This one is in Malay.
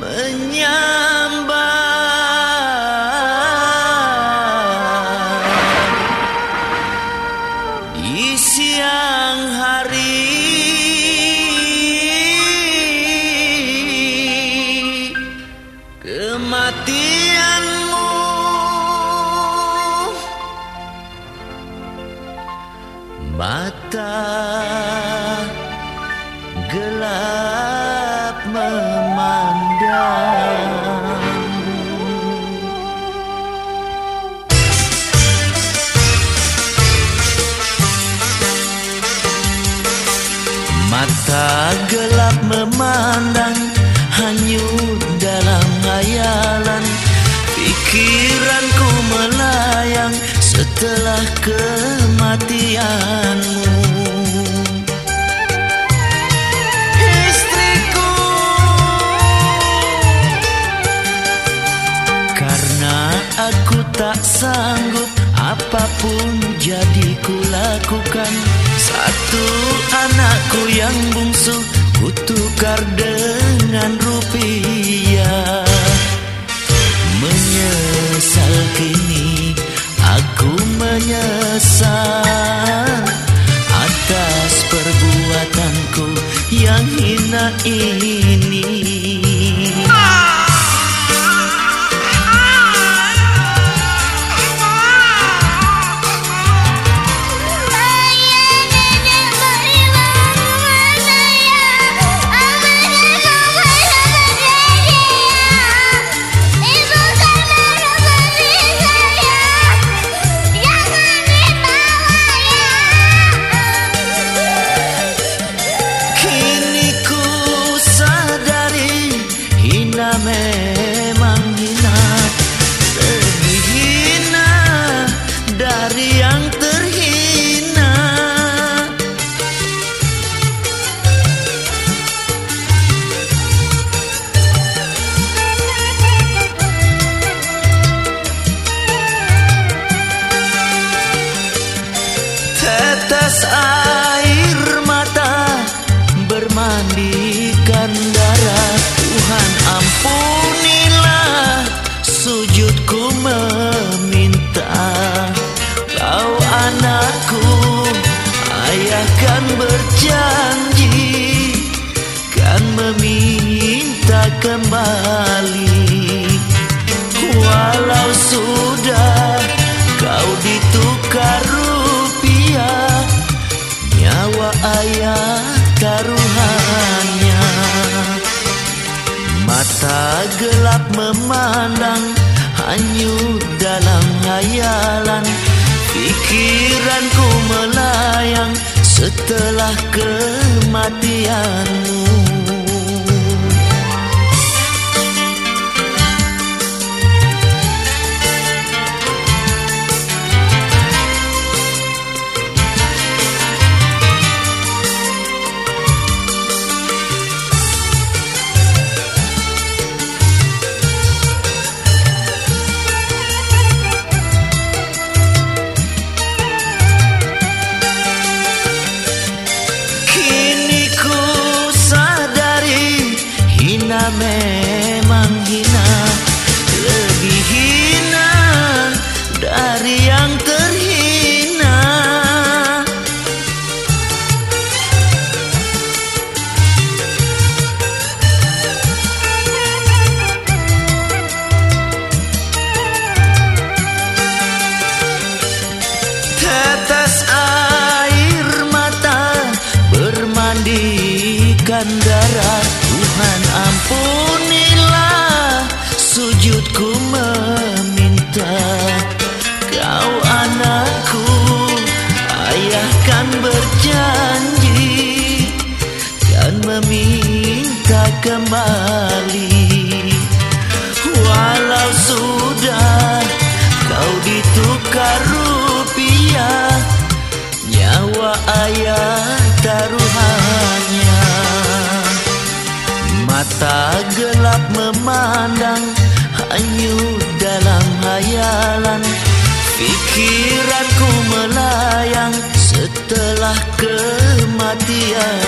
menyambar. Di siang hari kematianmu mata memandang hanyut dalam hayalan Pikiranku melayang setelah kematianmu. Istriku Karena aku tak sanggup apapun jadi ku lakukan. Satu anakku yang bungsu ku tukar dengan rupiah. Menyesal kini aku menyesal Atas perbuatanku yang hina ini kembali. Walau sudah kau ditukar rupiah Nyawa ayah taruhannya Mata gelap memandang Hanyut dalam hayalan Pikiranku melayang Setelah kematianmu hina darah Tuhan ampunilah sujudku meminta. Kau anakku ayah kan berjanji Kan meminta kembali Mata gelap memandang Hanyut dalam hayalan. Pikiranku melayang Setelah kematianmu